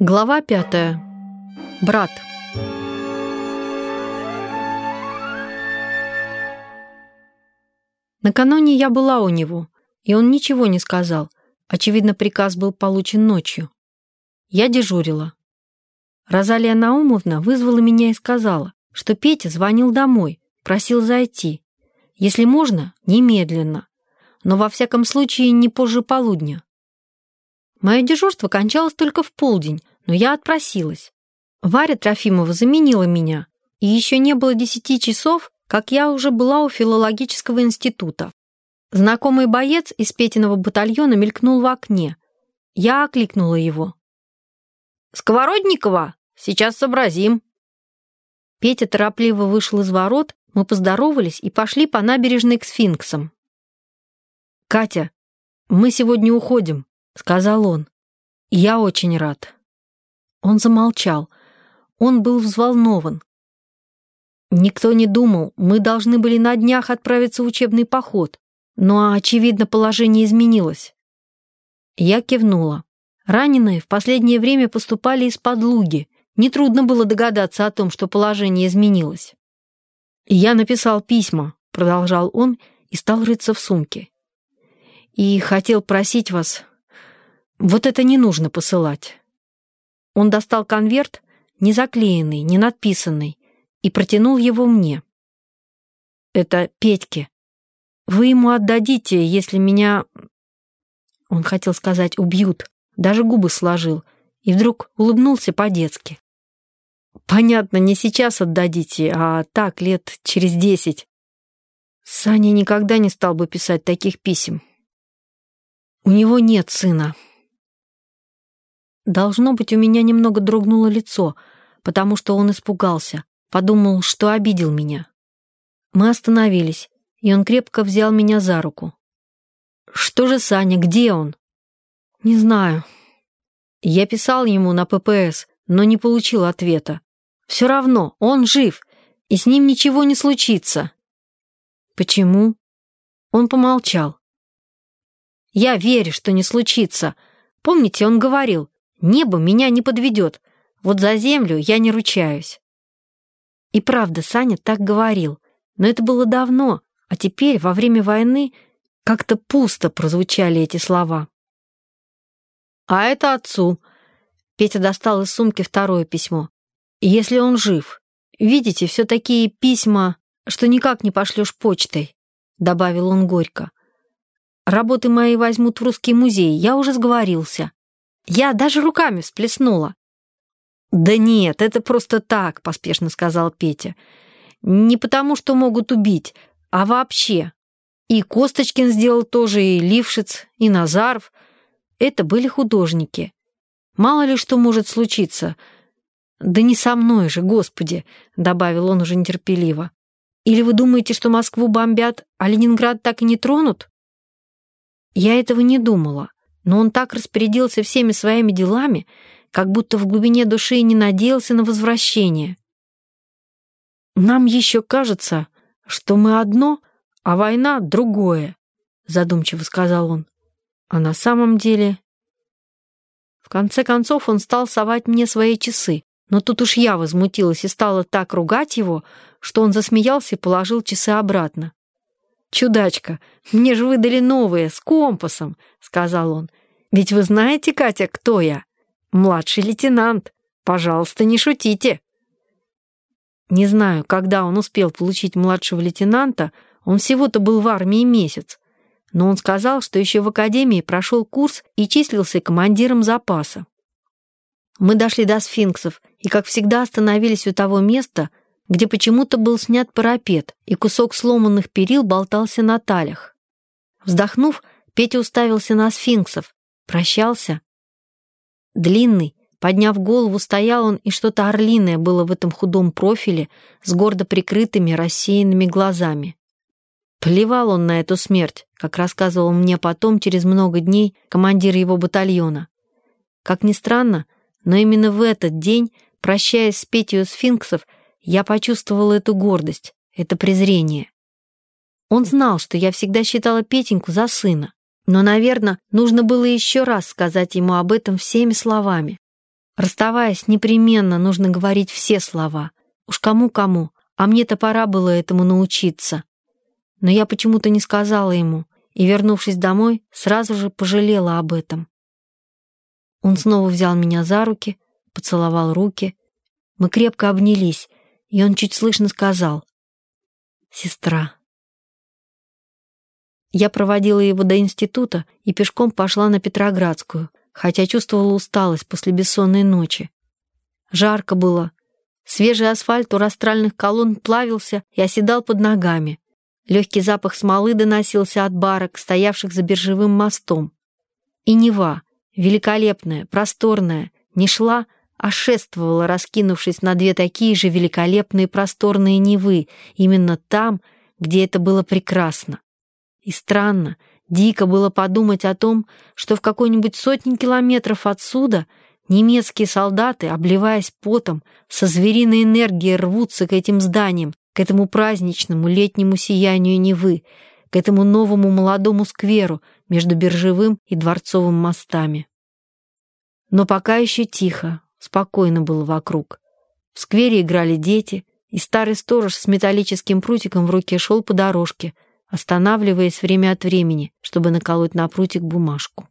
Глава пятая. Брат. Накануне я была у него, и он ничего не сказал. Очевидно, приказ был получен ночью. Я дежурила. Розалия Наумовна вызвала меня и сказала, что Петя звонил домой, просил зайти. Если можно, немедленно. Но во всяком случае не позже полудня. Мое дежурство кончалось только в полдень, но я отпросилась. Варя Трофимова заменила меня, и еще не было десяти часов, как я уже была у филологического института. Знакомый боец из Петиного батальона мелькнул в окне. Я окликнула его. «Сковородникова! Сейчас сообразим!» Петя торопливо вышел из ворот, мы поздоровались и пошли по набережной к сфинксам. «Катя, мы сегодня уходим», — сказал он. «Я очень рад». Он замолчал. Он был взволнован. Никто не думал, мы должны были на днях отправиться в учебный поход, но, очевидно, положение изменилось. Я кивнула. Раненые в последнее время поступали из-под луги. Нетрудно было догадаться о том, что положение изменилось. «Я написал письма», — продолжал он и стал рыться в сумке. «И хотел просить вас, вот это не нужно посылать». Он достал конверт, не заклеенный, не надписанный, и протянул его мне. «Это Петьке. Вы ему отдадите, если меня...» Он хотел сказать «убьют», даже губы сложил, и вдруг улыбнулся по-детски. «Понятно, не сейчас отдадите, а так, лет через десять. Саня никогда не стал бы писать таких писем. У него нет сына, Должно быть, у меня немного дрогнуло лицо, потому что он испугался, подумал, что обидел меня. Мы остановились, и он крепко взял меня за руку. «Что же Саня, где он?» «Не знаю». Я писал ему на ППС, но не получил ответа. «Все равно, он жив, и с ним ничего не случится». «Почему?» Он помолчал. «Я верю, что не случится. Помните, он говорил, Небо меня не подведет. Вот за землю я не ручаюсь. И правда, Саня так говорил. Но это было давно, а теперь, во время войны, как-то пусто прозвучали эти слова. «А это отцу». Петя достал из сумки второе письмо. «Если он жив. Видите, все такие письма, что никак не пошлешь почтой», — добавил он горько. «Работы мои возьмут в русский музей, я уже сговорился. Я даже руками всплеснула. «Да нет, это просто так», — поспешно сказал Петя. «Не потому, что могут убить, а вообще. И Косточкин сделал тоже, и Лившиц, и Назаров. Это были художники. Мало ли что может случиться. Да не со мной же, Господи», — добавил он уже нетерпеливо. «Или вы думаете, что Москву бомбят, а Ленинград так и не тронут?» Я этого не думала но он так распорядился всеми своими делами, как будто в глубине души не надеялся на возвращение. «Нам еще кажется, что мы одно, а война — другое», — задумчиво сказал он. «А на самом деле...» В конце концов он стал совать мне свои часы, но тут уж я возмутилась и стала так ругать его, что он засмеялся и положил часы обратно. «Чудачка, мне же выдали новые, с компасом», — сказал он. «Ведь вы знаете, Катя, кто я? Младший лейтенант. Пожалуйста, не шутите». Не знаю, когда он успел получить младшего лейтенанта, он всего-то был в армии месяц, но он сказал, что еще в академии прошел курс и числился командиром запаса. Мы дошли до сфинксов и, как всегда, остановились у того места, где почему-то был снят парапет, и кусок сломанных перил болтался на талях. Вздохнув, Петя уставился на сфинксов, прощался. Длинный, подняв голову, стоял он, и что-то орлиное было в этом худом профиле с гордо прикрытыми рассеянными глазами. Плевал он на эту смерть, как рассказывал мне потом через много дней командир его батальона. Как ни странно, но именно в этот день, прощаясь с Петей сфинксов, я почувствовала эту гордость, это презрение. Он знал, что я всегда считала Петеньку за сына, но, наверное, нужно было еще раз сказать ему об этом всеми словами. Расставаясь, непременно нужно говорить все слова. Уж кому-кому, а мне-то пора было этому научиться. Но я почему-то не сказала ему, и, вернувшись домой, сразу же пожалела об этом. Он снова взял меня за руки, поцеловал руки. Мы крепко обнялись, и он чуть слышно сказал «Сестра». Я проводила его до института и пешком пошла на Петроградскую, хотя чувствовала усталость после бессонной ночи. Жарко было. Свежий асфальт у растральных колонн плавился и оседал под ногами. Легкий запах смолы доносился от барок, стоявших за биржевым мостом. И Нева, великолепная, просторная, не шла, а раскинувшись на две такие же великолепные просторные Невы, именно там, где это было прекрасно. И странно, Дико было подумать о том, что в какой-нибудь сотни километров отсюда немецкие солдаты, обливаясь потом, со звериной энергией рвутся к этим зданиям, к этому праздничному летнему сиянию Невы, к этому новому молодому скверу между Биржевым и Дворцовым мостами. Но пока еще тихо, спокойно было вокруг. В сквере играли дети, и старый сторож с металлическим прутиком в руке шел по дорожке — останавливаясь время от времени, чтобы наколоть на прутик бумажку.